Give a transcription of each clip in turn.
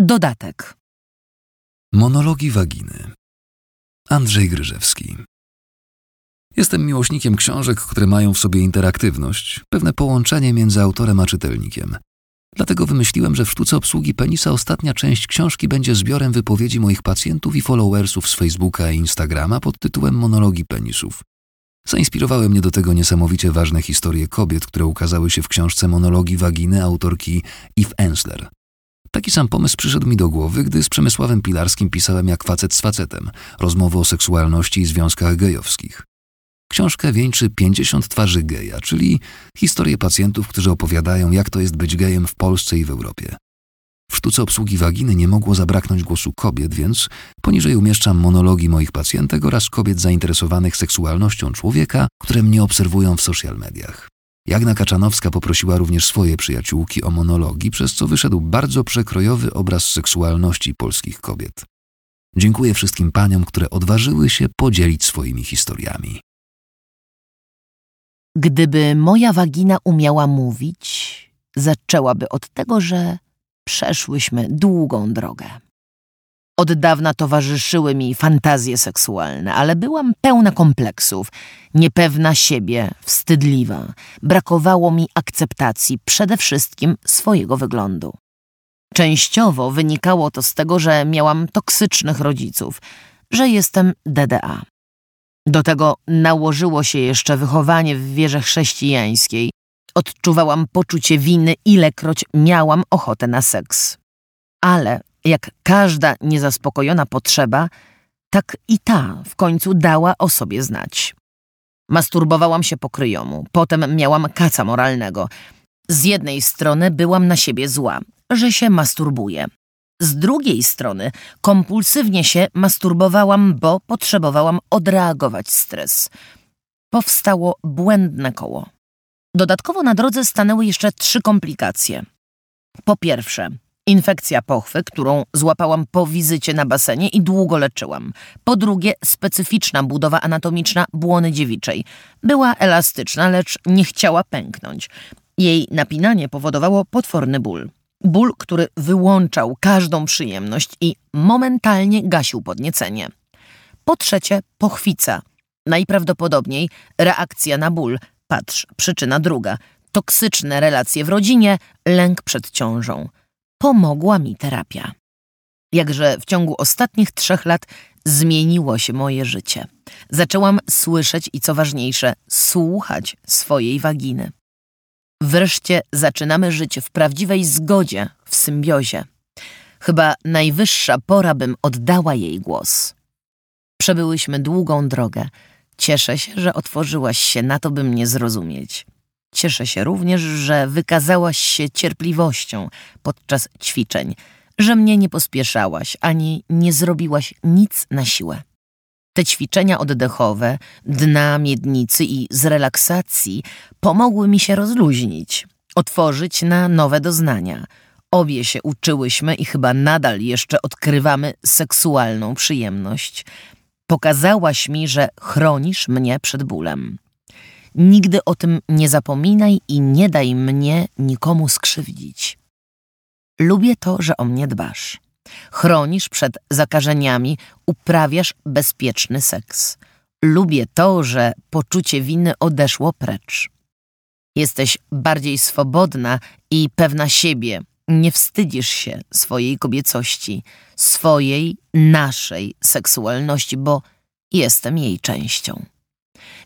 Dodatek. Monologi waginy. Andrzej Gryżewski. Jestem miłośnikiem książek, które mają w sobie interaktywność, pewne połączenie między autorem a czytelnikiem. Dlatego wymyśliłem, że w sztuce obsługi penisa ostatnia część książki będzie zbiorem wypowiedzi moich pacjentów i followersów z Facebooka i Instagrama pod tytułem Monologi penisów. Zainspirowały mnie do tego niesamowicie ważne historie kobiet, które ukazały się w książce Monologi waginy autorki Eve Ensler. Taki sam pomysł przyszedł mi do głowy, gdy z Przemysławem Pilarskim pisałem jak facet z facetem, rozmowy o seksualności i związkach gejowskich. Książkę wieńczy 50 twarzy geja, czyli historie pacjentów, którzy opowiadają, jak to jest być gejem w Polsce i w Europie. W sztuce obsługi waginy nie mogło zabraknąć głosu kobiet, więc poniżej umieszczam monologi moich pacjentek oraz kobiet zainteresowanych seksualnością człowieka, które mnie obserwują w social mediach. Jagna Kaczanowska poprosiła również swoje przyjaciółki o monologi, przez co wyszedł bardzo przekrojowy obraz seksualności polskich kobiet. Dziękuję wszystkim paniom, które odważyły się podzielić swoimi historiami. Gdyby moja wagina umiała mówić, zaczęłaby od tego, że przeszłyśmy długą drogę. Od dawna towarzyszyły mi fantazje seksualne, ale byłam pełna kompleksów, niepewna siebie, wstydliwa. Brakowało mi akceptacji przede wszystkim swojego wyglądu. Częściowo wynikało to z tego, że miałam toksycznych rodziców, że jestem DDA. Do tego nałożyło się jeszcze wychowanie w wierze chrześcijańskiej. Odczuwałam poczucie winy, ilekroć miałam ochotę na seks. Ale jak każda niezaspokojona potrzeba, tak i ta w końcu dała o sobie znać. Masturbowałam się po kryjomu, potem miałam kaca moralnego. Z jednej strony byłam na siebie zła, że się masturbuję. Z drugiej strony kompulsywnie się masturbowałam, bo potrzebowałam odreagować stres. Powstało błędne koło. Dodatkowo na drodze stanęły jeszcze trzy komplikacje. Po pierwsze, infekcja pochwy, którą złapałam po wizycie na basenie i długo leczyłam. Po drugie, specyficzna budowa anatomiczna błony dziewiczej. Była elastyczna, lecz nie chciała pęknąć. Jej napinanie powodowało potworny ból. Ból, który wyłączał każdą przyjemność i momentalnie gasił podniecenie. Po trzecie, pochwica. Najprawdopodobniej reakcja na ból. Patrz, przyczyna druga. Toksyczne relacje w rodzinie, lęk przed ciążą. Pomogła mi terapia. Jakże w ciągu ostatnich trzech lat zmieniło się moje życie. Zaczęłam słyszeć i co ważniejsze, słuchać swojej waginy. Wreszcie zaczynamy żyć w prawdziwej zgodzie, w symbiozie. Chyba najwyższa pora, bym oddała jej głos. Przebyłyśmy długą drogę. Cieszę się, że otworzyłaś się na to, by mnie zrozumieć. Cieszę się również, że wykazałaś się cierpliwością podczas ćwiczeń, że mnie nie pospieszałaś ani nie zrobiłaś nic na siłę. Te ćwiczenia oddechowe, dna miednicy i z relaksacji pomogły mi się rozluźnić, otworzyć na nowe doznania. Obie się uczyłyśmy i chyba nadal jeszcze odkrywamy seksualną przyjemność. Pokazałaś mi, że chronisz mnie przed bólem. Nigdy o tym nie zapominaj i nie daj mnie nikomu skrzywdzić. Lubię to, że o mnie dbasz. Chronisz przed zakażeniami, uprawiasz bezpieczny seks. Lubię to, że poczucie winy odeszło precz. Jesteś bardziej swobodna i pewna siebie. Nie wstydzisz się swojej kobiecości, swojej, naszej seksualności, bo jestem jej częścią.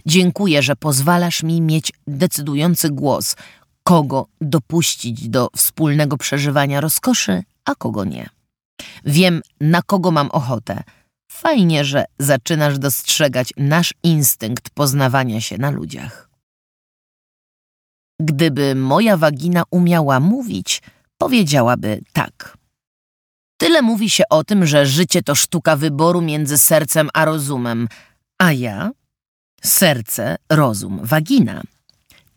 Dziękuję, że pozwalasz mi mieć decydujący głos, kogo dopuścić do wspólnego przeżywania rozkoszy, a kogo nie. Wiem, na kogo mam ochotę. Fajnie, że zaczynasz dostrzegać nasz instynkt poznawania się na ludziach. Gdyby moja wagina umiała mówić, powiedziałaby tak. Tyle mówi się o tym, że życie to sztuka wyboru między sercem a rozumem, a ja serce, rozum, wagina.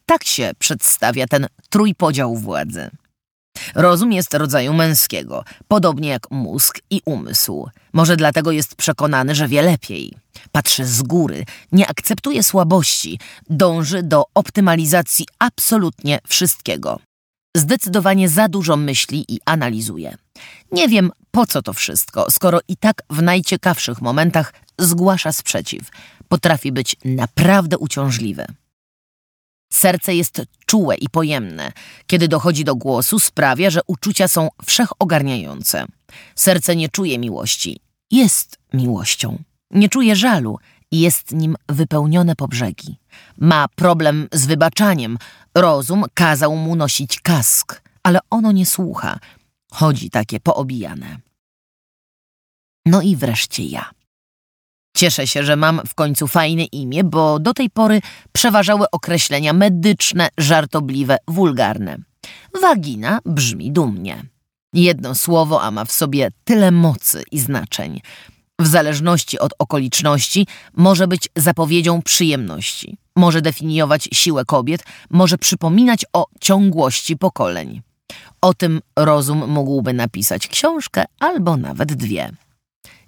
Tak się przedstawia ten trójpodział władzy. Rozum jest rodzaju męskiego, podobnie jak mózg i umysł. Może dlatego jest przekonany, że wie lepiej. Patrzy z góry, nie akceptuje słabości, dąży do optymalizacji absolutnie wszystkiego. Zdecydowanie za dużo myśli i analizuje. Nie wiem, po co to wszystko, skoro i tak w najciekawszych momentach zgłasza sprzeciw. Potrafi być naprawdę uciążliwy. Serce jest czułe i pojemne. Kiedy dochodzi do głosu, sprawia, że uczucia są wszechogarniające. Serce nie czuje miłości. Jest miłością. Nie czuje żalu. Jest nim wypełnione po brzegi. Ma problem z wybaczaniem. Rozum kazał mu nosić kask, ale ono nie słucha. Chodzi takie poobijane. No i wreszcie ja. Cieszę się, że mam w końcu fajne imię, bo do tej pory przeważały określenia medyczne, żartobliwe, wulgarne. Wagina brzmi dumnie. Jedno słowo, a ma w sobie tyle mocy i znaczeń. W zależności od okoliczności może być zapowiedzią przyjemności, może definiować siłę kobiet, może przypominać o ciągłości pokoleń. O tym rozum mógłby napisać książkę albo nawet dwie.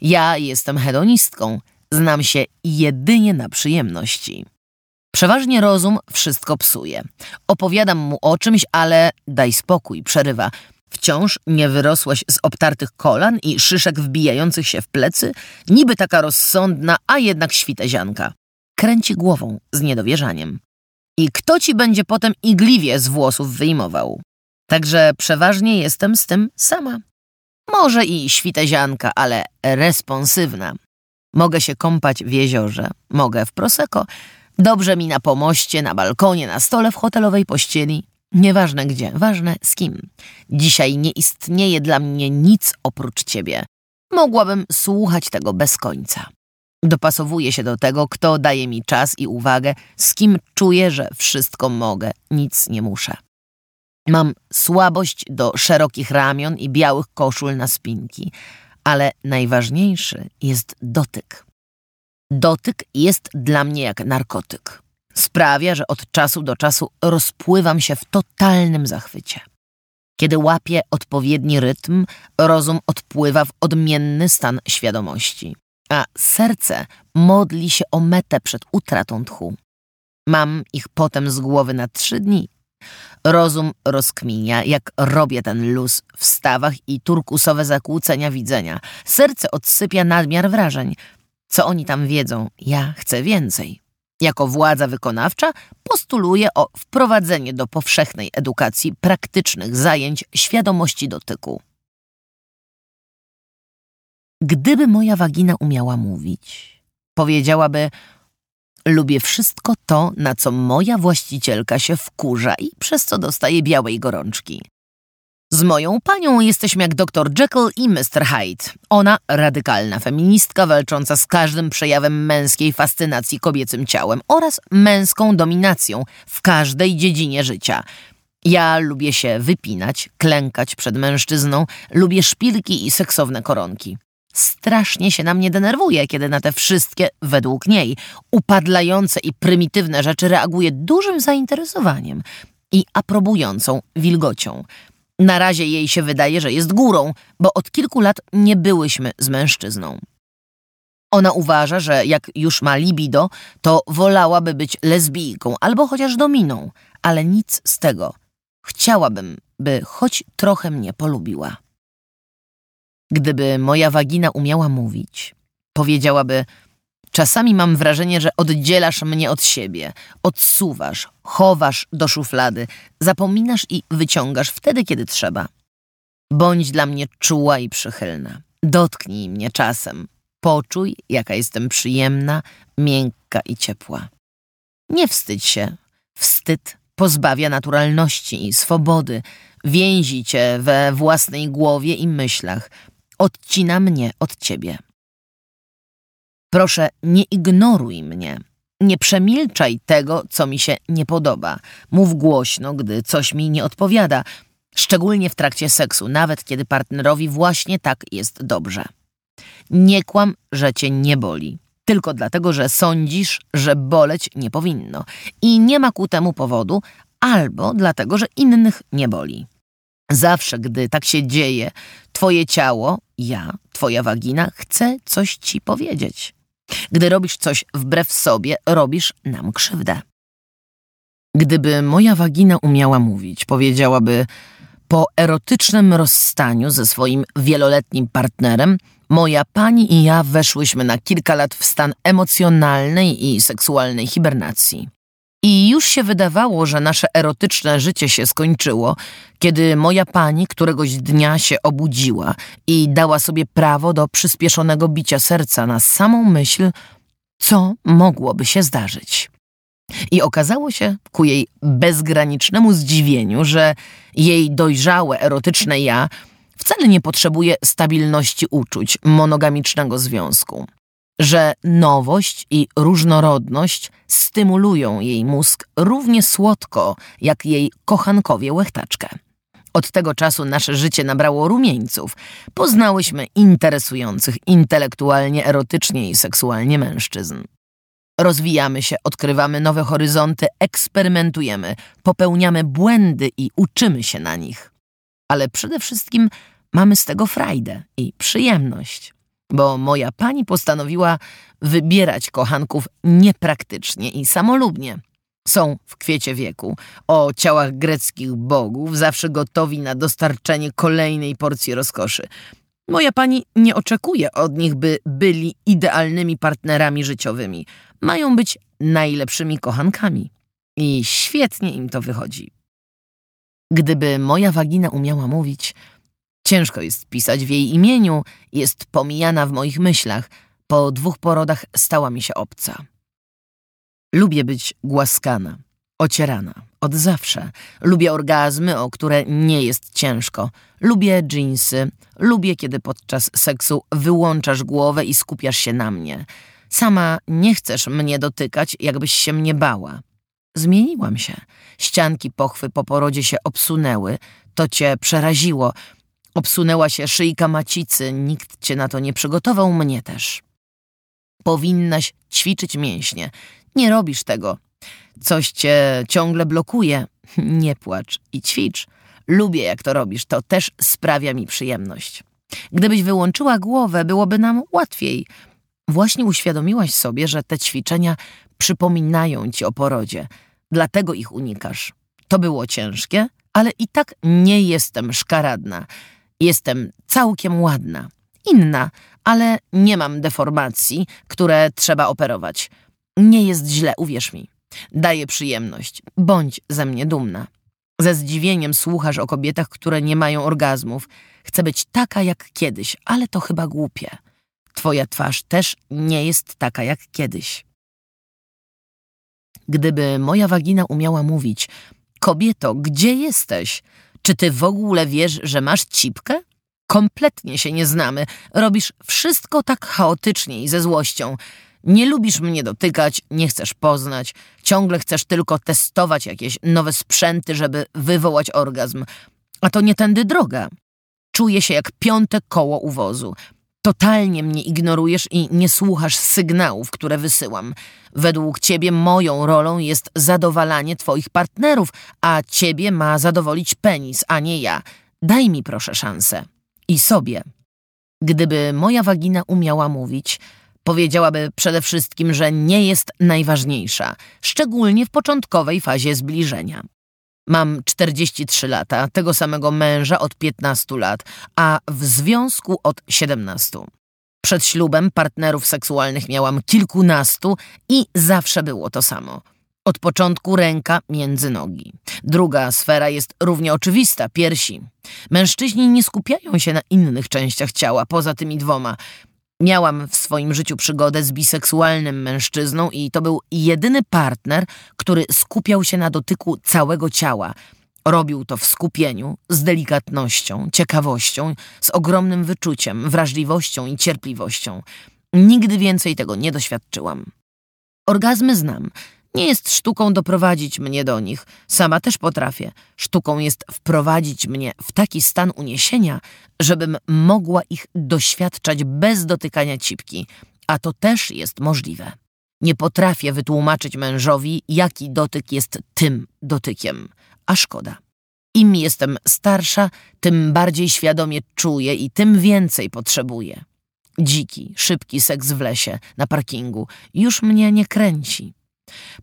Ja jestem hedonistką, znam się jedynie na przyjemności. Przeważnie rozum wszystko psuje. Opowiadam mu o czymś, ale daj spokój, przerywa. Wciąż nie wyrosłeś z obtartych kolan i szyszek wbijających się w plecy? Niby taka rozsądna, a jednak świtezianka. Kręci głową z niedowierzaniem. I kto ci będzie potem igliwie z włosów wyjmował? Także przeważnie jestem z tym sama. Może i świtezianka, ale responsywna. Mogę się kąpać w jeziorze, mogę w proseko, dobrze mi na pomoście, na balkonie, na stole w hotelowej pościeli. Nieważne gdzie, ważne z kim. Dzisiaj nie istnieje dla mnie nic oprócz ciebie. Mogłabym słuchać tego bez końca. Dopasowuję się do tego, kto daje mi czas i uwagę, z kim czuję, że wszystko mogę, nic nie muszę. Mam słabość do szerokich ramion i białych koszul na spinki, ale najważniejszy jest dotyk. Dotyk jest dla mnie jak narkotyk. Sprawia, że od czasu do czasu rozpływam się w totalnym zachwycie. Kiedy łapię odpowiedni rytm, rozum odpływa w odmienny stan świadomości, a serce modli się o metę przed utratą tchu. Mam ich potem z głowy na trzy dni Rozum rozkminia, jak robię ten luz w stawach i turkusowe zakłócenia widzenia. Serce odsypia nadmiar wrażeń. Co oni tam wiedzą? Ja chcę więcej. Jako władza wykonawcza postuluję o wprowadzenie do powszechnej edukacji praktycznych zajęć świadomości dotyku. Gdyby moja wagina umiała mówić, powiedziałaby Lubię wszystko to, na co moja właścicielka się wkurza i przez co dostaje białej gorączki. Z moją panią jesteśmy jak dr Jekyll i Mr. Hyde. Ona radykalna feministka walcząca z każdym przejawem męskiej fascynacji kobiecym ciałem oraz męską dominacją w każdej dziedzinie życia. Ja lubię się wypinać, klękać przed mężczyzną, lubię szpilki i seksowne koronki. Strasznie się na mnie denerwuje, kiedy na te wszystkie, według niej, upadlające i prymitywne rzeczy reaguje dużym zainteresowaniem i aprobującą wilgocią. Na razie jej się wydaje, że jest górą, bo od kilku lat nie byłyśmy z mężczyzną. Ona uważa, że jak już ma libido, to wolałaby być lesbijką albo chociaż dominą, ale nic z tego. Chciałabym, by choć trochę mnie polubiła. Gdyby moja wagina umiała mówić, powiedziałaby: Czasami mam wrażenie, że oddzielasz mnie od siebie, odsuwasz, chowasz do szuflady, zapominasz i wyciągasz wtedy, kiedy trzeba. Bądź dla mnie czuła i przychylna. Dotknij mnie czasem. Poczuj, jaka jestem przyjemna, miękka i ciepła. Nie wstydź się. Wstyd pozbawia naturalności i swobody, więzi cię we własnej głowie i myślach, odcina mnie od ciebie. Proszę, nie ignoruj mnie. Nie przemilczaj tego, co mi się nie podoba. Mów głośno, gdy coś mi nie odpowiada, szczególnie w trakcie seksu, nawet kiedy partnerowi właśnie tak jest dobrze. Nie kłam, że cię nie boli, tylko dlatego, że sądzisz, że boleć nie powinno i nie ma ku temu powodu, albo dlatego, że innych nie boli. Zawsze, gdy tak się dzieje, twoje ciało, ja, twoja wagina, chce coś ci powiedzieć. Gdy robisz coś wbrew sobie, robisz nam krzywdę. Gdyby moja wagina umiała mówić, powiedziałaby: Po erotycznym rozstaniu ze swoim wieloletnim partnerem, moja pani i ja weszłyśmy na kilka lat w stan emocjonalnej i seksualnej hibernacji. I już się wydawało, że nasze erotyczne życie się skończyło, kiedy moja pani któregoś dnia się obudziła i dała sobie prawo do przyspieszonego bicia serca na samą myśl, co mogłoby się zdarzyć. I okazało się, ku jej bezgranicznemu zdziwieniu, że jej dojrzałe, erotyczne ja wcale nie potrzebuje stabilności uczuć monogamicznego związku. Że nowość i różnorodność stymulują jej mózg równie słodko, jak jej kochankowie łechtaczkę. Od tego czasu nasze życie nabrało rumieńców. Poznałyśmy interesujących intelektualnie, erotycznie i seksualnie mężczyzn. Rozwijamy się, odkrywamy nowe horyzonty, eksperymentujemy, popełniamy błędy i uczymy się na nich. Ale przede wszystkim mamy z tego frajdę i przyjemność, bo moja pani postanowiła wybierać kochanków niepraktycznie i samolubnie. Są w kwiecie wieku, o ciałach greckich bogów, zawsze gotowi na dostarczenie kolejnej porcji rozkoszy. Moja pani nie oczekuje od nich, by byli idealnymi partnerami życiowymi. Mają być najlepszymi kochankami. I świetnie im to wychodzi. Gdyby moja wagina umiała mówić, ciężko jest pisać w jej imieniu, jest pomijana w moich myślach. Po dwóch porodach stała mi się obca. Lubię być głaskana, ocierana, od zawsze. Lubię orgazmy, o które nie jest ciężko. Lubię dżinsy. Lubię, kiedy podczas seksu wyłączasz głowę i skupiasz się na mnie. Sama nie chcesz mnie dotykać, jakbyś się mnie bała. Zmieniłam się. Ścianki pochwy po porodzie się obsunęły. To cię przeraziło. Obsunęła się szyjka macicy. Nikt cię na to nie przygotował, mnie też. Powinnaś ćwiczyć mięśnie. Nie robisz tego. Coś cię ciągle blokuje. Nie płacz i ćwicz. Lubię, jak to robisz, to też sprawia mi przyjemność. Gdybyś wyłączyła głowę, byłoby nam łatwiej. Właśnie uświadomiłaś sobie, że te ćwiczenia przypominają ci o porodzie, dlatego ich unikasz. To było ciężkie, ale i tak nie jestem szkaradna. Jestem całkiem ładna. Inna, ale nie mam deformacji, które trzeba operować. Nie jest źle, uwierz mi. Daje przyjemność. Bądź ze mnie dumna. Ze zdziwieniem słuchasz o kobietach, które nie mają orgazmów. Chcę być taka jak kiedyś, ale to chyba głupie. Twoja twarz też nie jest taka jak kiedyś. Gdyby moja wagina umiała mówić, kobieto, gdzie jesteś? Czy ty w ogóle wiesz, że masz cipkę? Kompletnie się nie znamy. Robisz wszystko tak chaotycznie i ze złością. Nie lubisz mnie dotykać, nie chcesz poznać, ciągle chcesz tylko testować jakieś nowe sprzęty, żeby wywołać orgazm. A to nie tędy droga. Czuję się jak piąte koło uwozu. Totalnie mnie ignorujesz i nie słuchasz sygnałów, które wysyłam. Według ciebie moją rolą jest zadowalanie twoich partnerów, a ciebie ma zadowolić penis, a nie ja. Daj mi proszę szansę. I sobie. Gdyby moja wagina umiała mówić, powiedziałaby przede wszystkim, że nie jest najważniejsza, szczególnie w początkowej fazie zbliżenia. Mam 43 lata, tego samego męża od 15 lat, a w związku od 17. Przed ślubem partnerów seksualnych miałam kilkunastu i zawsze było to samo. Od początku ręka między nogi. Druga sfera jest równie oczywista piersi. Mężczyźni nie skupiają się na innych częściach ciała poza tymi dwoma. Miałam w swoim życiu przygodę z biseksualnym mężczyzną i to był jedyny partner, który skupiał się na dotyku całego ciała. Robił to w skupieniu, z delikatnością, ciekawością, z ogromnym wyczuciem, wrażliwością i cierpliwością. Nigdy więcej tego nie doświadczyłam. Orgazmy znam, nie jest sztuką doprowadzić mnie do nich, sama też potrafię. Sztuką jest wprowadzić mnie w taki stan uniesienia, żebym mogła ich doświadczać bez dotykania cipki, a to też jest możliwe. Nie potrafię wytłumaczyć mężowi, jaki dotyk jest tym dotykiem, a szkoda. Im jestem starsza, tym bardziej świadomie czuję i tym więcej potrzebuję. Dziki, szybki seks w lesie, na parkingu już mnie nie kręci.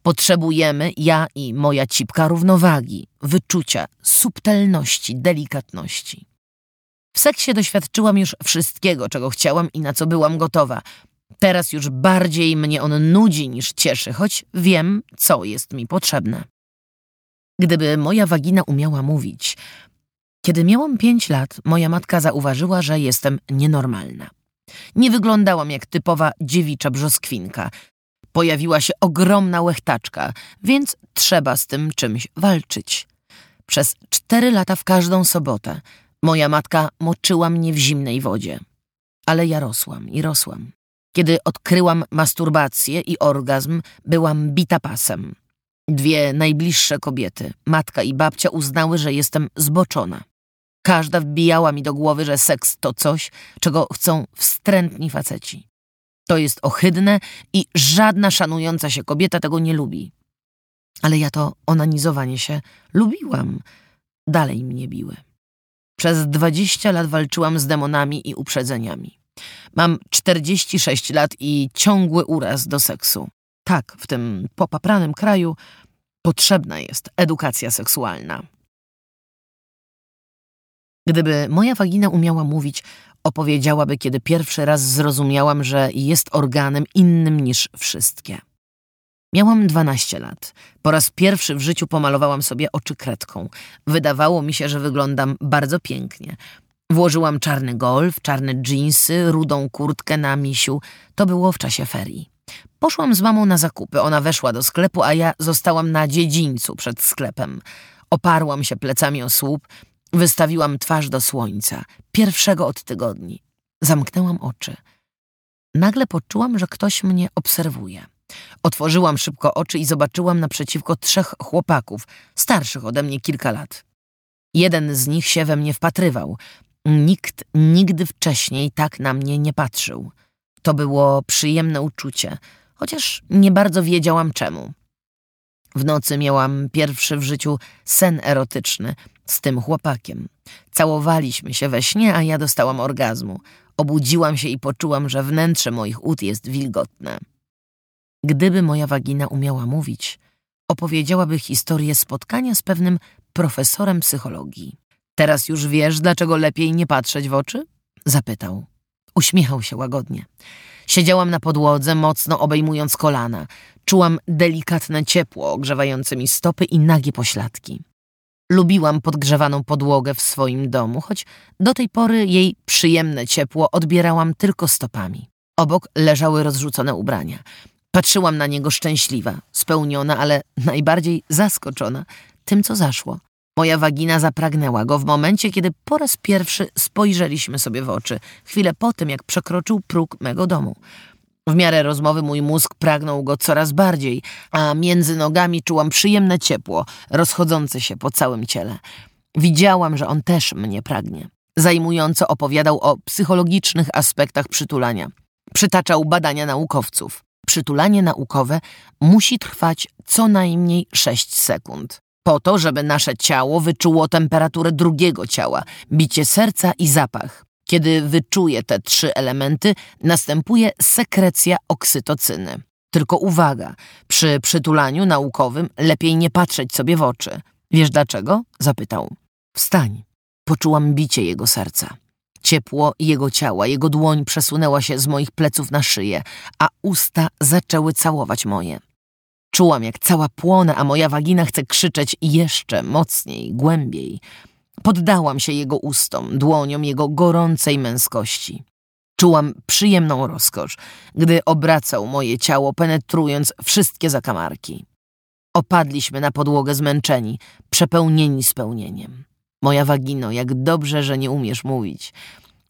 Potrzebujemy, ja i moja cipka, równowagi, wyczucia, subtelności, delikatności. W seksie doświadczyłam już wszystkiego, czego chciałam i na co byłam gotowa. Teraz już bardziej mnie on nudzi niż cieszy, choć wiem, co jest mi potrzebne. Gdyby moja wagina umiała mówić, kiedy miałam pięć lat, moja matka zauważyła, że jestem nienormalna. Nie wyglądałam jak typowa dziewicza brzoskwinka. Pojawiła się ogromna łechtaczka, więc trzeba z tym czymś walczyć. Przez cztery lata w każdą sobotę moja matka moczyła mnie w zimnej wodzie. Ale ja rosłam i rosłam. Kiedy odkryłam masturbację i orgazm, byłam bita pasem. Dwie najbliższe kobiety, matka i babcia, uznały, że jestem zboczona. Każda wbijała mi do głowy, że seks to coś, czego chcą wstrętni faceci. To jest ohydne i żadna szanująca się kobieta tego nie lubi. Ale ja to onanizowanie się lubiłam. Dalej mnie biły. Przez dwadzieścia lat walczyłam z demonami i uprzedzeniami. Mam czterdzieści sześć lat i ciągły uraz do seksu. Tak, w tym popapranym kraju potrzebna jest edukacja seksualna. Gdyby moja wagina umiała mówić, opowiedziałaby, kiedy pierwszy raz zrozumiałam, że jest organem innym niż wszystkie. Miałam dwanaście lat. Po raz pierwszy w życiu pomalowałam sobie oczy kredką. Wydawało mi się, że wyglądam bardzo pięknie. Włożyłam czarny golf, czarne dżinsy, rudą kurtkę na misiu. To było w czasie ferii. Poszłam z mamą na zakupy. Ona weszła do sklepu, a ja zostałam na dziedzińcu przed sklepem. Oparłam się plecami o słup. Wystawiłam twarz do słońca, pierwszego od tygodni. Zamknęłam oczy. Nagle poczułam, że ktoś mnie obserwuje. Otworzyłam szybko oczy i zobaczyłam naprzeciwko trzech chłopaków, starszych ode mnie kilka lat. Jeden z nich się we mnie wpatrywał. Nikt nigdy wcześniej tak na mnie nie patrzył. To było przyjemne uczucie, chociaż nie bardzo wiedziałam czemu. W nocy miałam pierwszy w życiu sen erotyczny z tym chłopakiem. Całowaliśmy się we śnie, a ja dostałam orgazmu. Obudziłam się i poczułam, że wnętrze moich ud jest wilgotne. Gdyby moja wagina umiała mówić, opowiedziałaby historię spotkania z pewnym profesorem psychologii. Teraz już wiesz, dlaczego lepiej nie patrzeć w oczy? Zapytał. Uśmiechał się łagodnie. Siedziałam na podłodze, mocno obejmując kolana. Czułam delikatne ciepło ogrzewające mi stopy i nagie pośladki. Lubiłam podgrzewaną podłogę w swoim domu, choć do tej pory jej przyjemne ciepło odbierałam tylko stopami. Obok leżały rozrzucone ubrania. Patrzyłam na niego szczęśliwa, spełniona, ale najbardziej zaskoczona tym, co zaszło. Moja wagina zapragnęła go w momencie, kiedy po raz pierwszy spojrzeliśmy sobie w oczy, chwilę po tym, jak przekroczył próg mego domu. W miarę rozmowy mój mózg pragnął go coraz bardziej, a między nogami czułam przyjemne ciepło, rozchodzące się po całym ciele. Widziałam, że on też mnie pragnie. Zajmująco opowiadał o psychologicznych aspektach przytulania. Przytaczał badania naukowców. Przytulanie naukowe musi trwać co najmniej 6 sekund. Po to, żeby nasze ciało wyczuło temperaturę drugiego ciała, bicie serca i zapach. Kiedy wyczuje te trzy elementy, następuje sekrecja oksytocyny. Tylko uwaga, przy przytulaniu naukowym lepiej nie patrzeć sobie w oczy. Wiesz dlaczego? zapytał. Wstań. Poczułam bicie jego serca. Ciepło jego ciała, jego dłoń przesunęła się z moich pleców na szyję, a usta zaczęły całować moje. Czułam, jak cała płonę, a moja wagina chce krzyczeć jeszcze mocniej, głębiej. Poddałam się jego ustom, dłoniom jego gorącej męskości. Czułam przyjemną rozkosz, gdy obracał moje ciało, penetrując wszystkie zakamarki. Opadliśmy na podłogę zmęczeni, przepełnieni spełnieniem. Moja wagino, jak dobrze, że nie umiesz mówić.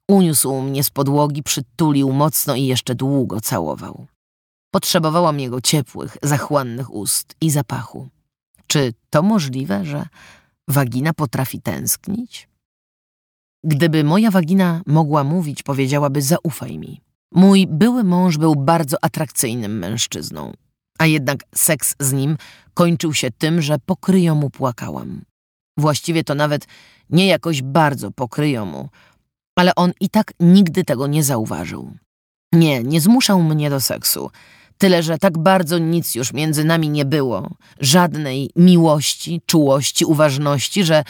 Uniósł mnie z podłogi, przytulił mocno i jeszcze długo całował. Potrzebowałam jego ciepłych, zachłannych ust i zapachu. Czy to możliwe, że Wagina potrafi tęsknić? Gdyby moja wagina mogła mówić, powiedziałaby: Zaufaj mi. Mój były mąż był bardzo atrakcyjnym mężczyzną, a jednak seks z nim kończył się tym, że pokryjo mu płakałam. Właściwie to nawet nie jakoś bardzo pokryjo mu, ale on i tak nigdy tego nie zauważył. Nie, nie zmuszał mnie do seksu. Tyle, że tak bardzo nic już między nami nie było. Żadnej miłości, czułości, uważności, że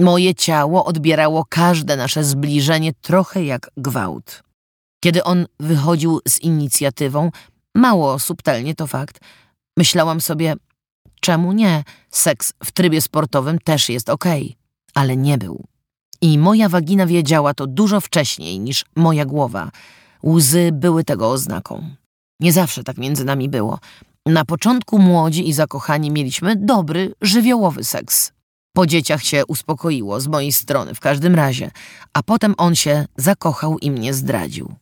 moje ciało odbierało każde nasze zbliżenie trochę jak gwałt. Kiedy on wychodził z inicjatywą, mało subtelnie to fakt, myślałam sobie, czemu nie? Seks w trybie sportowym też jest okej, okay. ale nie był. I moja wagina wiedziała to dużo wcześniej niż moja głowa. Łzy były tego oznaką. Nie zawsze tak między nami było. Na początku młodzi i zakochani mieliśmy dobry, żywiołowy seks. Po dzieciach się uspokoiło, z mojej strony w każdym razie, a potem on się zakochał i mnie zdradził.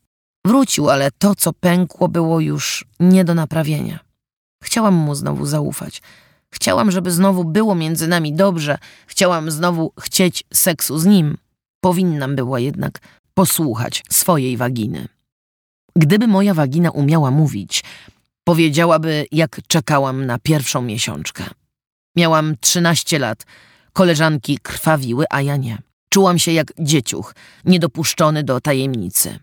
Wrócił, ale to, co pękło, było już nie do naprawienia. Chciałam mu znowu zaufać. Chciałam, żeby znowu było między nami dobrze. Chciałam znowu chcieć seksu z nim. Powinnam była jednak posłuchać swojej waginy. Gdyby moja wagina umiała mówić, powiedziałaby, jak czekałam na pierwszą miesiączkę. Miałam trzynaście lat, koleżanki krwawiły, a ja nie. Czułam się jak dzieciuch, niedopuszczony do tajemnicy.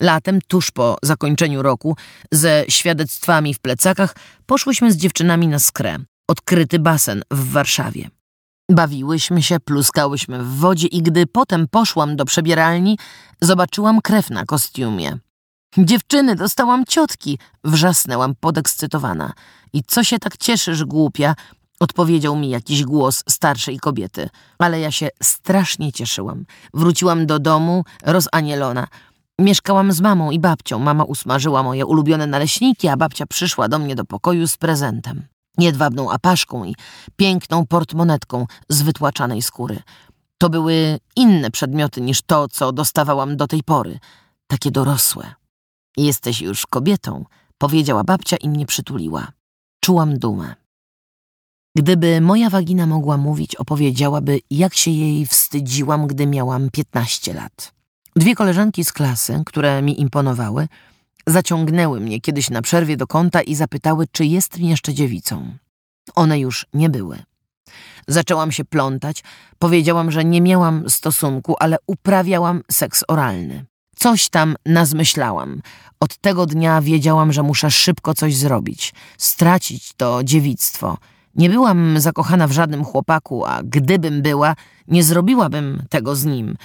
Latem, tuż po zakończeniu roku, ze świadectwami w plecakach, poszłyśmy z dziewczynami na skrę, odkryty basen w Warszawie. Bawiłyśmy się, pluskałyśmy w wodzie i gdy potem poszłam do przebieralni, zobaczyłam krew na kostiumie. Dziewczyny, dostałam ciotki, wrzasnęłam podekscytowana. I co się tak cieszysz, głupia? Odpowiedział mi jakiś głos starszej kobiety, ale ja się strasznie cieszyłam. Wróciłam do domu rozanielona. Mieszkałam z mamą i babcią. Mama usmażyła moje ulubione naleśniki, a babcia przyszła do mnie do pokoju z prezentem. Jedwabną apaszką i piękną portmonetką z wytłaczanej skóry. To były inne przedmioty niż to, co dostawałam do tej pory. Takie dorosłe. Jesteś już kobietą, powiedziała babcia i mnie przytuliła. Czułam dumę. Gdyby moja wagina mogła mówić, opowiedziałaby, jak się jej wstydziłam, gdy miałam piętnaście lat. Dwie koleżanki z klasy, które mi imponowały, zaciągnęły mnie kiedyś na przerwie do kąta i zapytały, czy jestem jeszcze dziewicą. One już nie były. Zaczęłam się plątać, powiedziałam, że nie miałam stosunku, ale uprawiałam seks oralny. Coś tam nazmyślałam. Od tego dnia wiedziałam, że muszę szybko coś zrobić, stracić to dziewictwo. Nie byłam zakochana w żadnym chłopaku, a gdybym była, nie zrobiłabym tego z nim.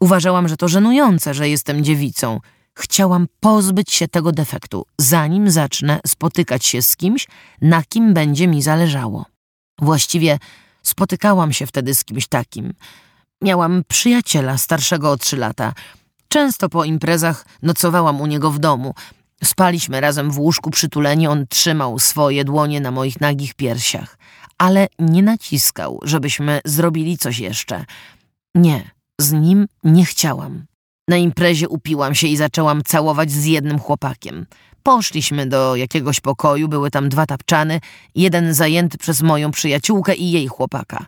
Uważałam, że to żenujące, że jestem dziewicą. Chciałam pozbyć się tego defektu, zanim zacznę spotykać się z kimś, na kim będzie mi zależało. Właściwie spotykałam się wtedy z kimś takim. Miałam przyjaciela starszego o trzy lata. Często po imprezach nocowałam u niego w domu. Spaliśmy razem w łóżku przytuleni, on trzymał swoje dłonie na moich nagich piersiach, ale nie naciskał, żebyśmy zrobili coś jeszcze. Nie, z nim nie chciałam. Na imprezie upiłam się i zaczęłam całować z jednym chłopakiem. Poszliśmy do jakiegoś pokoju, były tam dwa tapczany, jeden zajęty przez moją przyjaciółkę i jej chłopaka.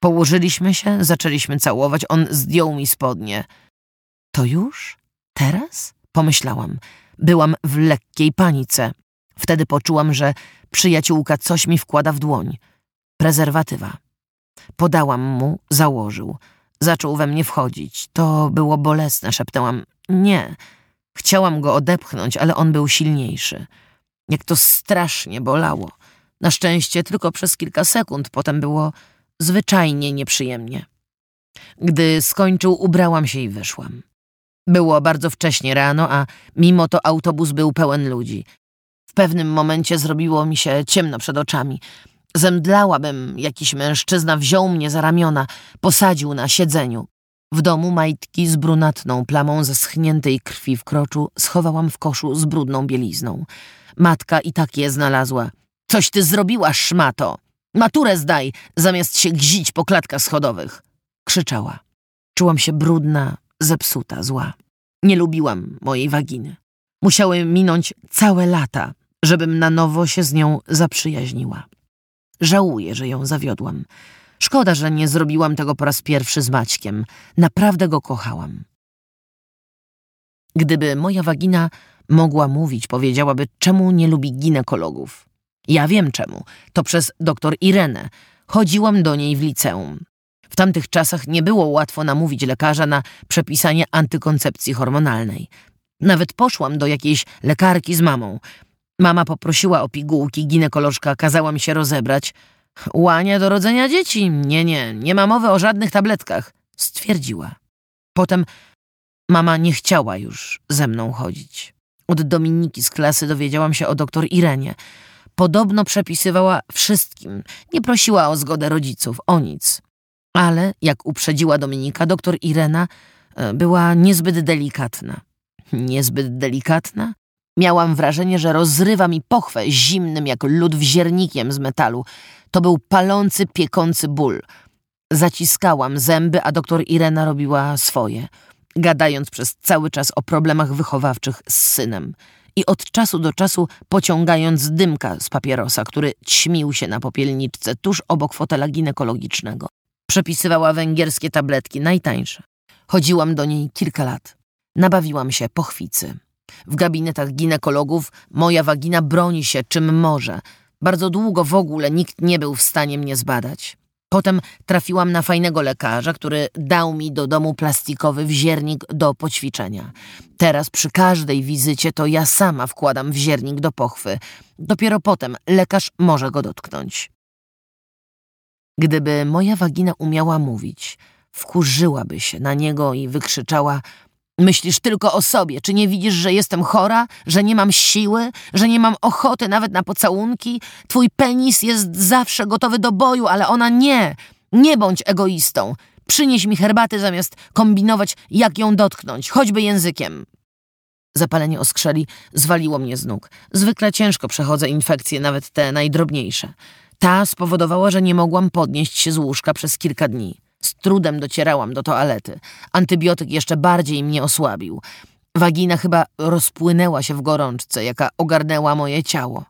Położyliśmy się, zaczęliśmy całować, on zdjął mi spodnie. To już? Teraz? Pomyślałam. Byłam w lekkiej panice. Wtedy poczułam, że przyjaciółka coś mi wkłada w dłoń. Prezerwatywa. Podałam mu, założył. Zaczął we mnie wchodzić. To było bolesne, szeptałam. Nie. Chciałam go odepchnąć, ale on był silniejszy. Jak to strasznie bolało. Na szczęście tylko przez kilka sekund, potem było zwyczajnie nieprzyjemnie. Gdy skończył, ubrałam się i wyszłam. Było bardzo wcześnie rano, a mimo to autobus był pełen ludzi. W pewnym momencie zrobiło mi się ciemno przed oczami. Zemdlałabym, jakiś mężczyzna wziął mnie za ramiona, posadził na siedzeniu. W domu majtki z brunatną plamą ze schniętej krwi w kroczu schowałam w koszu z brudną bielizną. Matka i tak je znalazła. Coś ty zrobiła, szmato! Maturę zdaj, zamiast się gzić po klatkach schodowych! Krzyczała. Czułam się brudna, zepsuta, zła. Nie lubiłam mojej waginy. Musiały minąć całe lata, żebym na nowo się z nią zaprzyjaźniła. Żałuję, że ją zawiodłam. Szkoda, że nie zrobiłam tego po raz pierwszy z Maćkiem. Naprawdę go kochałam. Gdyby moja wagina mogła mówić, powiedziałaby, czemu nie lubi ginekologów. Ja wiem czemu. To przez doktor Irenę. Chodziłam do niej w liceum. W tamtych czasach nie było łatwo namówić lekarza na przepisanie antykoncepcji hormonalnej. Nawet poszłam do jakiejś lekarki z mamą. Mama poprosiła o pigułki, ginekolożka kazała mi się rozebrać. Łania do rodzenia dzieci. Nie, nie, nie ma mowy o żadnych tabletkach, stwierdziła. Potem mama nie chciała już ze mną chodzić. Od Dominiki z klasy dowiedziałam się o doktor Irenie. Podobno przepisywała wszystkim, nie prosiła o zgodę rodziców, o nic. Ale, jak uprzedziła Dominika, doktor Irena e, była niezbyt delikatna. Niezbyt delikatna? Miałam wrażenie, że rozrywa mi pochwę zimnym jak lód wziernikiem z metalu. To był palący, piekący ból. Zaciskałam zęby, a doktor Irena robiła swoje, gadając przez cały czas o problemach wychowawczych z synem i od czasu do czasu pociągając dymka z papierosa, który ćmił się na popielniczce tuż obok fotela ginekologicznego. Przepisywała węgierskie tabletki, najtańsze. Chodziłam do niej kilka lat. Nabawiłam się pochwicy. W gabinetach ginekologów moja wagina broni się czym może. Bardzo długo w ogóle nikt nie był w stanie mnie zbadać. Potem trafiłam na fajnego lekarza, który dał mi do domu plastikowy wziernik do poćwiczenia. Teraz przy każdej wizycie to ja sama wkładam wziernik do pochwy. Dopiero potem lekarz może go dotknąć. Gdyby moja wagina umiała mówić, wkurzyłaby się na niego i wykrzyczała Myślisz tylko o sobie. Czy nie widzisz, że jestem chora, że nie mam siły, że nie mam ochoty nawet na pocałunki? Twój penis jest zawsze gotowy do boju, ale ona nie. Nie bądź egoistą. Przynieś mi herbaty zamiast kombinować, jak ją dotknąć, choćby językiem. Zapalenie oskrzeli zwaliło mnie z nóg. Zwykle ciężko przechodzę infekcje, nawet te najdrobniejsze. Ta spowodowała, że nie mogłam podnieść się z łóżka przez kilka dni. Z trudem docierałam do toalety. Antybiotyk jeszcze bardziej mnie osłabił. Wagina chyba rozpłynęła się w gorączce, jaka ogarnęła moje ciało.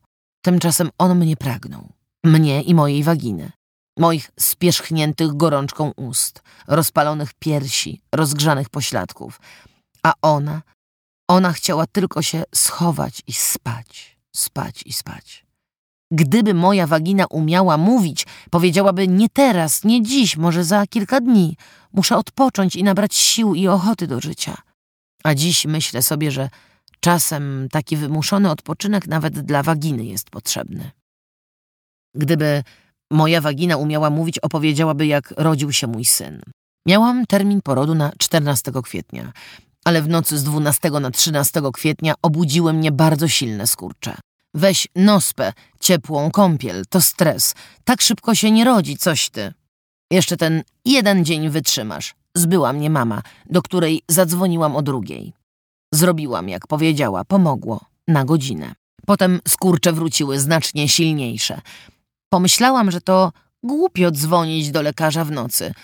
Tymczasem on mnie pragnął. Mnie i mojej waginy. Moich spierzchniętych gorączką ust, rozpalonych piersi, rozgrzanych pośladków. A ona, ona chciała tylko się schować i spać, spać i spać. Gdyby moja wagina umiała mówić, powiedziałaby nie teraz, nie dziś, może za kilka dni. Muszę odpocząć i nabrać sił i ochoty do życia. A dziś myślę sobie, że czasem taki wymuszony odpoczynek nawet dla waginy jest potrzebny. Gdyby moja wagina umiała mówić, opowiedziałaby, jak rodził się mój syn. Miałam termin porodu na 14 kwietnia, ale w nocy z 12 na 13 kwietnia obudziły mnie bardzo silne skurcze. Weź nospę, ciepłą kąpiel, to stres. Tak szybko się nie rodzi, coś ty. Jeszcze ten jeden dzień wytrzymasz. Zbyła mnie mama, do której zadzwoniłam o drugiej. Zrobiłam, jak powiedziała, pomogło. Na godzinę. Potem skurcze wróciły znacznie silniejsze. Pomyślałam, że to głupio dzwonić do lekarza w nocy.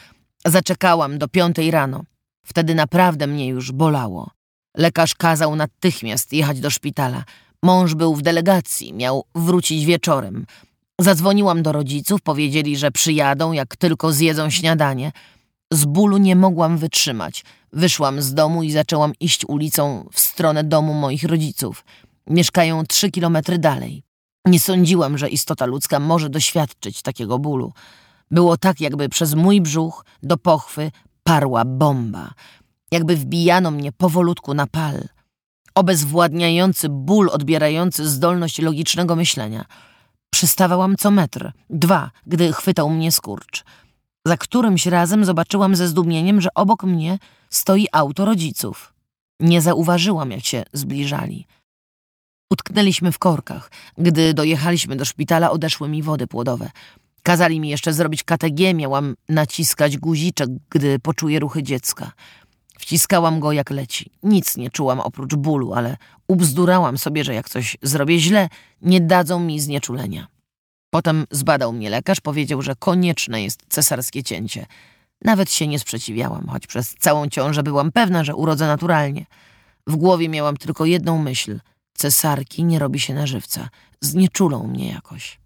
Zaczekałam do piątej rano. Wtedy naprawdę mnie już bolało. Lekarz kazał natychmiast jechać do szpitala. Mąż był w delegacji, miał wrócić wieczorem. Zadzwoniłam do rodziców, powiedzieli, że przyjadą, jak tylko zjedzą śniadanie. Z bólu nie mogłam wytrzymać. Wyszłam z domu i zaczęłam iść ulicą w stronę domu moich rodziców. Mieszkają trzy kilometry dalej. Nie sądziłam, że istota ludzka może doświadczyć takiego bólu. Było tak, jakby przez mój brzuch do pochwy parła bomba. Jakby wbijano mnie powolutku na pal obezwładniający ból odbierający zdolność logicznego myślenia. Przystawałam co metr, dwa, gdy chwytał mnie skurcz. Za którymś razem zobaczyłam ze zdumieniem, że obok mnie stoi auto rodziców. Nie zauważyłam, jak się zbliżali. Utknęliśmy w korkach. Gdy dojechaliśmy do szpitala, odeszły mi wody płodowe. Kazali mi jeszcze zrobić KTG, miałam naciskać guziczek, gdy poczuję ruchy dziecka. Wciskałam go jak leci. Nic nie czułam oprócz bólu, ale ubzdurałam sobie, że jak coś zrobię źle, nie dadzą mi znieczulenia. Potem zbadał mnie lekarz, powiedział, że konieczne jest cesarskie cięcie. Nawet się nie sprzeciwiałam, choć przez całą ciążę byłam pewna, że urodzę naturalnie. W głowie miałam tylko jedną myśl. Cesarki nie robi się na żywca. Znieczulą mnie jakoś.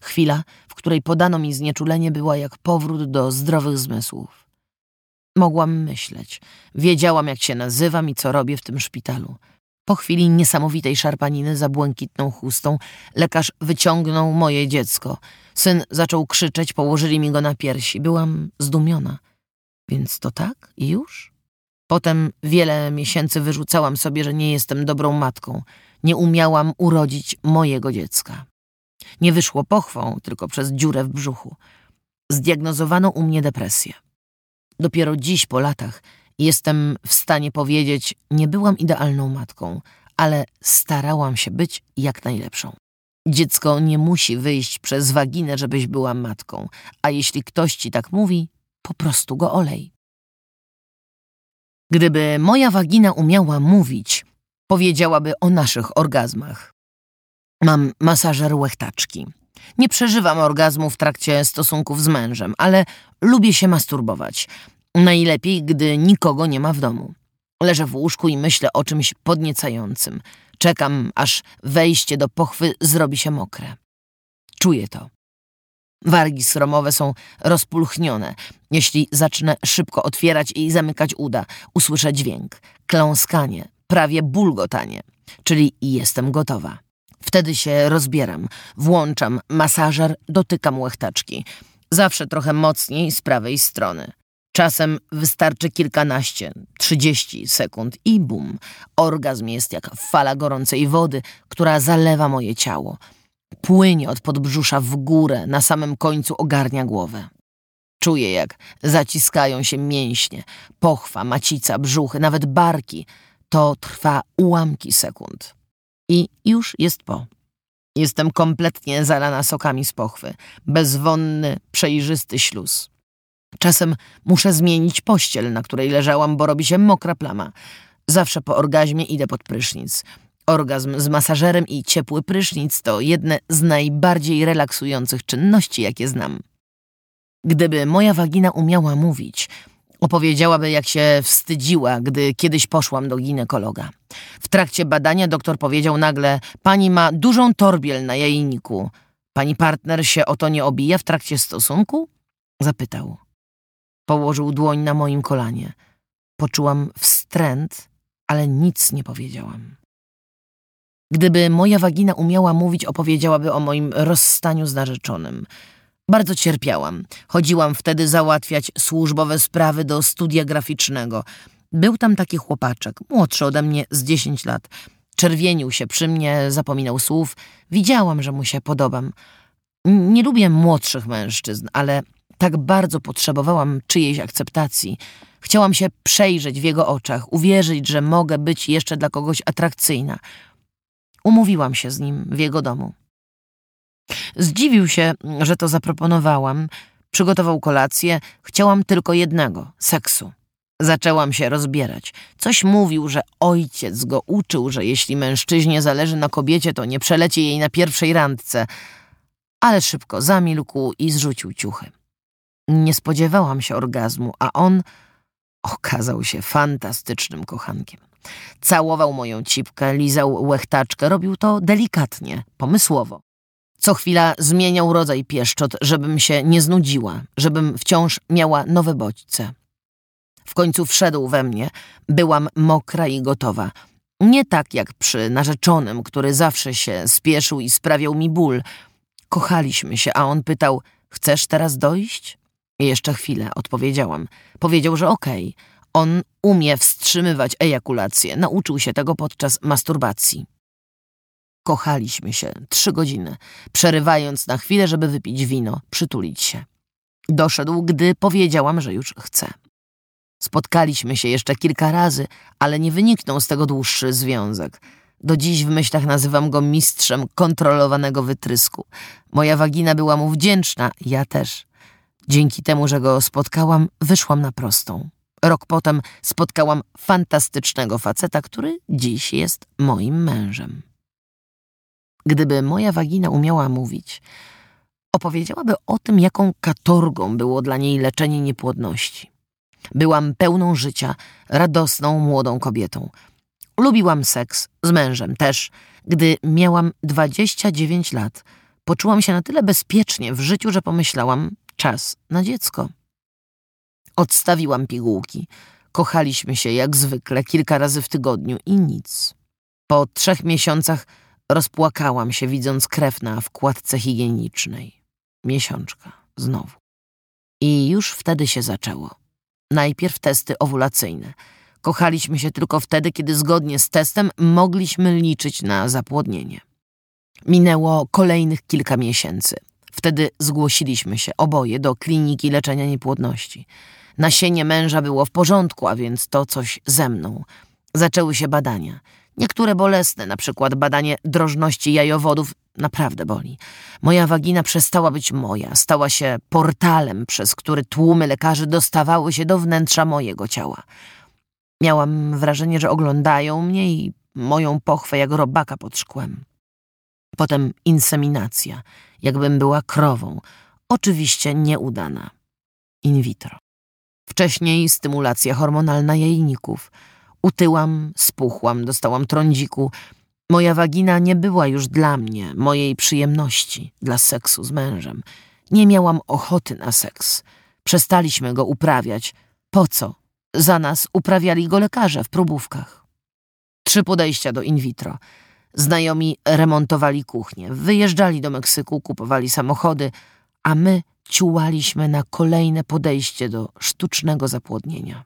Chwila, w której podano mi znieczulenie, była jak powrót do zdrowych zmysłów. Mogłam myśleć. Wiedziałam, jak się nazywam i co robię w tym szpitalu. Po chwili niesamowitej szarpaniny za błękitną chustą lekarz wyciągnął moje dziecko. Syn zaczął krzyczeć, położyli mi go na piersi. Byłam zdumiona. Więc to tak i już? Potem wiele miesięcy wyrzucałam sobie, że nie jestem dobrą matką. nie umiałam urodzić mojego dziecka. Nie wyszło pochwą, tylko przez dziurę w brzuchu. Zdiagnozowano u mnie depresję. Dopiero dziś po latach jestem w stanie powiedzieć, nie byłam idealną matką, ale starałam się być jak najlepszą. Dziecko nie musi wyjść przez waginę, żebyś była matką, a jeśli ktoś ci tak mówi, po prostu go olej. Gdyby moja wagina umiała mówić, powiedziałaby o naszych orgazmach. Mam masażer łechtaczki. Nie przeżywam orgazmu w trakcie stosunków z mężem, ale lubię się masturbować. Najlepiej, gdy nikogo nie ma w domu. Leżę w łóżku i myślę o czymś podniecającym. Czekam, aż wejście do pochwy zrobi się mokre. Czuję to. Wargi sromowe są rozpulchnione. Jeśli zacznę szybko otwierać i zamykać uda, usłyszę dźwięk, kląskanie, prawie bulgotanie, czyli jestem gotowa. Wtedy się rozbieram, włączam masażer, dotykam łechtaczki. Zawsze trochę mocniej z prawej strony. Czasem wystarczy kilkanaście, trzydzieści sekund i bum. Orgazm jest jak fala gorącej wody, która zalewa moje ciało. Płynie od podbrzusza w górę, na samym końcu ogarnia głowę. Czuję, jak zaciskają się mięśnie, pochwa, macica, brzuchy, nawet barki. To trwa ułamki sekund. I już jest po. Jestem kompletnie zalana sokami z pochwy. Bezwonny, przejrzysty śluz. Czasem muszę zmienić pościel, na której leżałam, bo robi się mokra plama. Zawsze po orgazmie idę pod prysznic. Orgazm z masażerem i ciepły prysznic to jedne z najbardziej relaksujących czynności, jakie znam. Gdyby moja wagina umiała mówić, opowiedziałaby, jak się wstydziła, gdy kiedyś poszłam do ginekologa. W trakcie badania doktor powiedział nagle: Pani ma dużą torbiel na jajniku. Pani partner się o to nie obija w trakcie stosunku? Zapytał. Położył dłoń na moim kolanie. Poczułam wstręt, ale nic nie powiedziałam. Gdyby moja wagina umiała mówić, opowiedziałaby o moim rozstaniu z narzeczonym. Bardzo cierpiałam. Chodziłam wtedy załatwiać służbowe sprawy do studia graficznego. Był tam taki chłopaczek, młodszy ode mnie z dziesięć lat. Czerwienił się przy mnie, zapominał słów. Widziałam, że mu się podobam. Nie lubię młodszych mężczyzn, ale tak bardzo potrzebowałam czyjejś akceptacji. Chciałam się przejrzeć w jego oczach, uwierzyć, że mogę być jeszcze dla kogoś atrakcyjna. Umówiłam się z nim w jego domu. Zdziwił się, że to zaproponowałam. Przygotował kolację. Chciałam tylko jednego seksu. Zaczęłam się rozbierać. Coś mówił, że ojciec go uczył, że jeśli mężczyźnie zależy na kobiecie, to nie przeleci jej na pierwszej randce. Ale szybko zamilkł i zrzucił ciuchy. Nie spodziewałam się orgazmu, a on okazał się fantastycznym kochankiem. Całował moją cipkę, lizał łechtaczkę, robił to delikatnie, pomysłowo. Co chwila zmieniał rodzaj pieszczot, żebym się nie znudziła, żebym wciąż miała nowe bodźce. W końcu wszedł we mnie, byłam mokra i gotowa. Nie tak jak przy narzeczonym, który zawsze się spieszył i sprawiał mi ból. Kochaliśmy się, a on pytał, chcesz teraz dojść? Jeszcze chwilę, odpowiedziałam. Powiedział, że okej. Okay. On umie wstrzymywać ejakulację. Nauczył się tego podczas masturbacji. Kochaliśmy się trzy godziny, przerywając na chwilę, żeby wypić wino, przytulić się. Doszedł, gdy powiedziałam, że już chcę. Spotkaliśmy się jeszcze kilka razy, ale nie wyniknął z tego dłuższy związek. Do dziś w myślach nazywam go mistrzem kontrolowanego wytrysku. Moja wagina była mu wdzięczna, ja też. Dzięki temu, że go spotkałam, wyszłam na prostą. Rok potem spotkałam fantastycznego faceta, który dziś jest moim mężem. Gdyby moja wagina umiała mówić, opowiedziałaby o tym, jaką katorgą było dla niej leczenie niepłodności. Byłam pełną życia, radosną, młodą kobietą. Lubiłam seks, z mężem też. Gdy miałam 29 lat, poczułam się na tyle bezpiecznie w życiu, że pomyślałam, czas na dziecko. Odstawiłam pigułki. Kochaliśmy się jak zwykle kilka razy w tygodniu i nic. Po trzech miesiącach rozpłakałam się, widząc krew na wkładce higienicznej. Miesiączka, znowu. I już wtedy się zaczęło. Najpierw testy owulacyjne. Kochaliśmy się tylko wtedy, kiedy zgodnie z testem mogliśmy liczyć na zapłodnienie. Minęło kolejnych kilka miesięcy. Wtedy zgłosiliśmy się oboje do kliniki leczenia niepłodności. Nasienie męża było w porządku, a więc to coś ze mną. Zaczęły się badania. Niektóre bolesne, na przykład badanie drożności jajowodów, naprawdę boli. Moja wagina przestała być moja, stała się portalem, przez który tłumy lekarzy dostawały się do wnętrza mojego ciała. Miałam wrażenie, że oglądają mnie i moją pochwę jak robaka pod szkłem. Potem inseminacja, jakbym była krową, oczywiście nieudana. In vitro. Wcześniej stymulacja hormonalna jajników. Utyłam, spuchłam, dostałam trądziku. Moja wagina nie była już dla mnie, mojej przyjemności, dla seksu z mężem. Nie miałam ochoty na seks. Przestaliśmy go uprawiać. Po co? Za nas uprawiali go lekarze w próbówkach. Trzy podejścia do in vitro. Znajomi remontowali kuchnię, wyjeżdżali do Meksyku, kupowali samochody, a my ciułaliśmy na kolejne podejście do sztucznego zapłodnienia.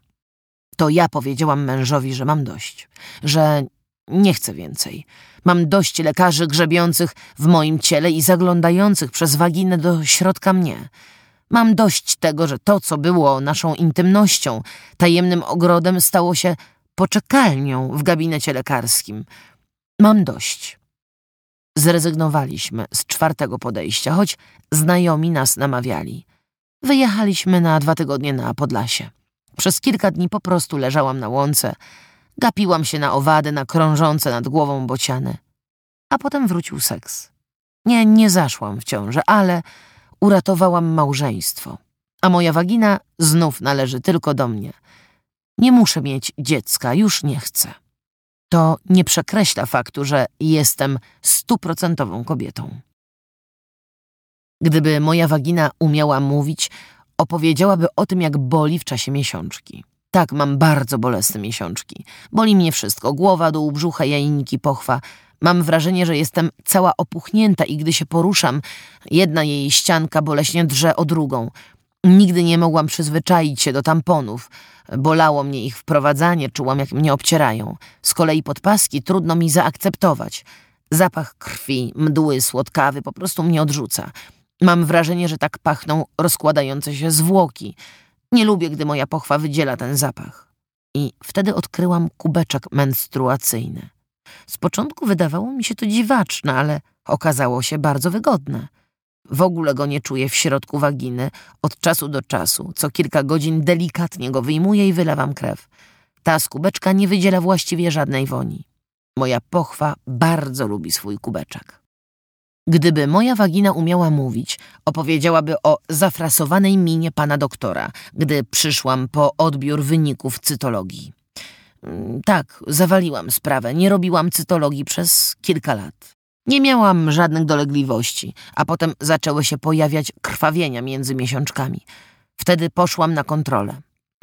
To ja powiedziałam mężowi, że mam dość, że nie chcę więcej. Mam dość lekarzy grzebiących w moim ciele i zaglądających przez waginę do środka mnie. Mam dość tego, że to, co było naszą intymnością, tajemnym ogrodem, stało się poczekalnią w gabinecie lekarskim. Mam dość. Zrezygnowaliśmy z czwartego podejścia, choć znajomi nas namawiali. Wyjechaliśmy na dwa tygodnie na Podlasie. Przez kilka dni po prostu leżałam na łące, gapiłam się na owady, na krążące nad głową bociany. A potem wrócił seks. Nie, nie zaszłam w ciążę, ale uratowałam małżeństwo. A moja wagina znów należy tylko do mnie. Nie muszę mieć dziecka, już nie chcę to nie przekreśla faktu, że jestem stuprocentową kobietą. Gdyby moja wagina umiała mówić, opowiedziałaby o tym, jak boli w czasie miesiączki. Tak, mam bardzo bolesne miesiączki. Boli mnie wszystko, głowa, dół, brzucha, jajniki, pochwa. Mam wrażenie, że jestem cała opuchnięta i gdy się poruszam, jedna jej ścianka boleśnie drze o drugą. Nigdy nie mogłam przyzwyczaić się do tamponów. Bolało mnie ich wprowadzanie, czułam jak mnie obcierają. Z kolei podpaski trudno mi zaakceptować. Zapach krwi, mdły, słodkawy po prostu mnie odrzuca. Mam wrażenie, że tak pachną rozkładające się zwłoki. Nie lubię, gdy moja pochwa wydziela ten zapach. I wtedy odkryłam kubeczek menstruacyjny. Z początku wydawało mi się to dziwaczne, ale okazało się bardzo wygodne. W ogóle go nie czuję w środku waginy. Od czasu do czasu, co kilka godzin delikatnie go wyjmuję i wylewam krew. Ta skubeczka nie wydziela właściwie żadnej woni. Moja pochwa bardzo lubi swój kubeczek. Gdyby moja wagina umiała mówić, opowiedziałaby o zafrasowanej minie pana doktora, gdy przyszłam po odbiór wyników cytologii. Mm, tak, zawaliłam sprawę, nie robiłam cytologii przez kilka lat. Nie miałam żadnych dolegliwości, a potem zaczęły się pojawiać krwawienia między miesiączkami. Wtedy poszłam na kontrolę.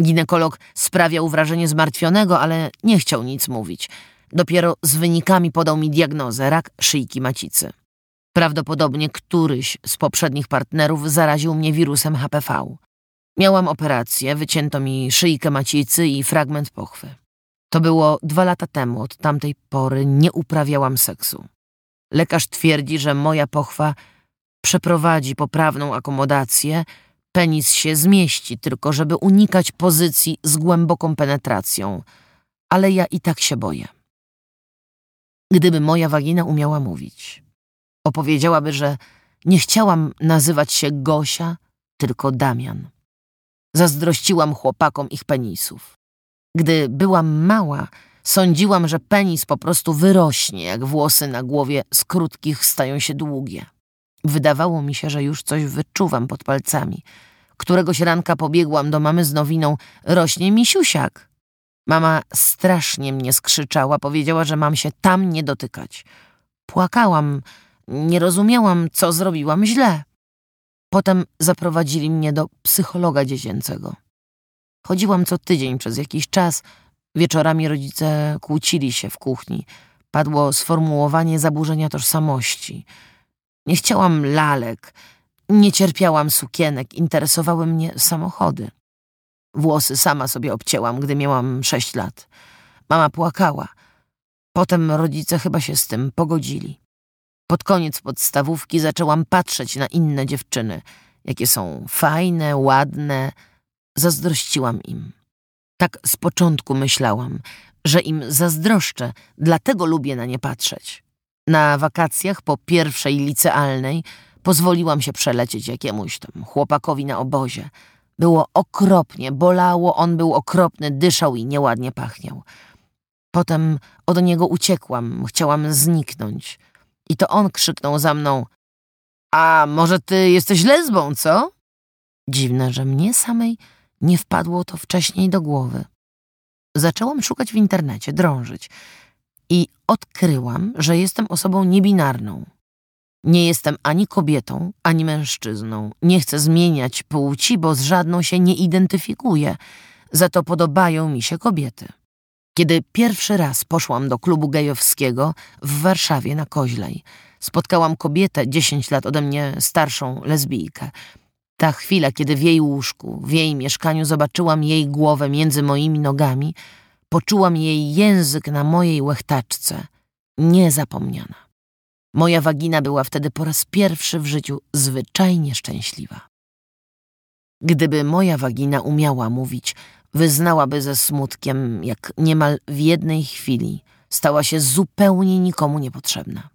Ginekolog sprawiał wrażenie zmartwionego, ale nie chciał nic mówić. Dopiero z wynikami podał mi diagnozę rak szyjki macicy. Prawdopodobnie któryś z poprzednich partnerów zaraził mnie wirusem HPV. Miałam operację, wycięto mi szyjkę macicy i fragment pochwy. To było dwa lata temu, od tamtej pory nie uprawiałam seksu. Lekarz twierdzi, że moja pochwa przeprowadzi poprawną akomodację, penis się zmieści, tylko żeby unikać pozycji z głęboką penetracją. Ale ja i tak się boję. Gdyby moja wagina umiała mówić, opowiedziałaby, że nie chciałam nazywać się Gosia, tylko Damian. Zazdrościłam chłopakom ich penisów. Gdy byłam mała, Sądziłam, że penis po prostu wyrośnie, jak włosy na głowie z krótkich stają się długie. Wydawało mi się, że już coś wyczuwam pod palcami. Któregoś ranka pobiegłam do mamy z nowiną Rośnie mi siusiak. Mama strasznie mnie skrzyczała, powiedziała, że mam się tam nie dotykać. Płakałam, nie rozumiałam, co zrobiłam źle. Potem zaprowadzili mnie do psychologa dziecięcego. Chodziłam co tydzień przez jakiś czas, Wieczorami rodzice kłócili się w kuchni. Padło sformułowanie zaburzenia tożsamości. Nie chciałam lalek, nie cierpiałam sukienek, interesowały mnie samochody. Włosy sama sobie obcięłam, gdy miałam sześć lat. Mama płakała. Potem rodzice chyba się z tym pogodzili. Pod koniec podstawówki zaczęłam patrzeć na inne dziewczyny, jakie są fajne, ładne. Zazdrościłam im. Tak z początku myślałam, że im zazdroszczę, dlatego lubię na nie patrzeć. Na wakacjach po pierwszej licealnej pozwoliłam się przelecieć jakiemuś tam chłopakowi na obozie. Było okropnie, bolało, on był okropny, dyszał i nieładnie pachniał. Potem od niego uciekłam, chciałam zniknąć. I to on krzyknął za mną: A może ty jesteś lesbą, co? Dziwne, że mnie samej nie wpadło to wcześniej do głowy. Zaczęłam szukać w internecie, drążyć i odkryłam, że jestem osobą niebinarną. Nie jestem ani kobietą, ani mężczyzną. Nie chcę zmieniać płci, bo z żadną się nie identyfikuję. Za to podobają mi się kobiety. Kiedy pierwszy raz poszłam do klubu gejowskiego w Warszawie na Koźlej, spotkałam kobietę dziesięć lat ode mnie starszą lesbijkę. Ta chwila, kiedy w jej łóżku, w jej mieszkaniu zobaczyłam jej głowę między moimi nogami, poczułam jej język na mojej łechtaczce, niezapomniana. Moja wagina była wtedy po raz pierwszy w życiu zwyczajnie szczęśliwa. Gdyby moja wagina umiała mówić, wyznałaby ze smutkiem, jak niemal w jednej chwili stała się zupełnie nikomu niepotrzebna.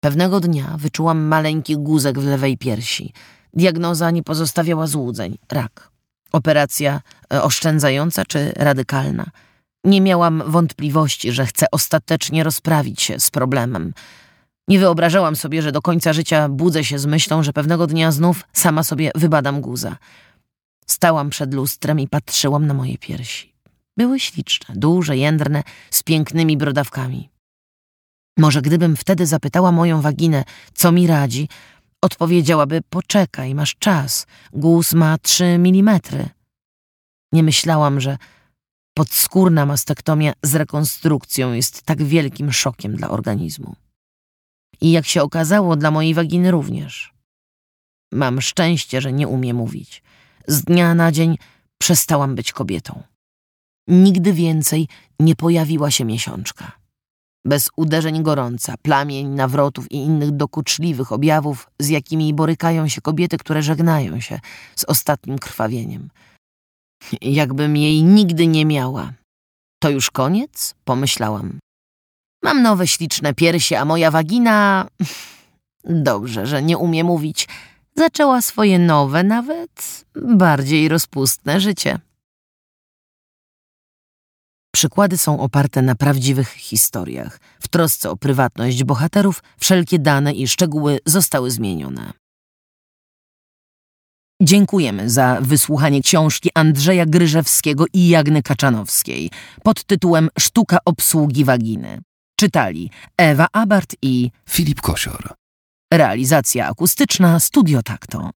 Pewnego dnia wyczułam maleńki guzek w lewej piersi. Diagnoza nie pozostawiała złudzeń. Rak. Operacja e, oszczędzająca czy radykalna. Nie miałam wątpliwości, że chcę ostatecznie rozprawić się z problemem. Nie wyobrażałam sobie, że do końca życia budzę się z myślą, że pewnego dnia znów sama sobie wybadam guza. Stałam przed lustrem i patrzyłam na moje piersi. Były śliczne, duże, jędrne, z pięknymi brodawkami. Może gdybym wtedy zapytała moją waginę, co mi radzi, odpowiedziałaby: Poczekaj, masz czas, guz ma trzy milimetry. Nie myślałam, że podskórna mastektomia z rekonstrukcją jest tak wielkim szokiem dla organizmu. I jak się okazało, dla mojej waginy również. Mam szczęście, że nie umie mówić. Z dnia na dzień przestałam być kobietą. Nigdy więcej nie pojawiła się miesiączka. Bez uderzeń gorąca, plamień, nawrotów i innych dokuczliwych objawów, z jakimi borykają się kobiety, które żegnają się z ostatnim krwawieniem. Jakbym jej nigdy nie miała. To już koniec? Pomyślałam. Mam nowe śliczne piersi, a moja wagina... Dobrze, że nie umie mówić. Zaczęła swoje nowe, nawet bardziej rozpustne życie. Przykłady są oparte na prawdziwych historiach. W trosce o prywatność bohaterów wszelkie dane i szczegóły zostały zmienione. Dziękujemy za wysłuchanie książki Andrzeja Gryżewskiego i Jagny Kaczanowskiej pod tytułem Sztuka obsługi waginy. Czytali Ewa Abart i Filip Kosior. Realizacja akustyczna Studio Takto.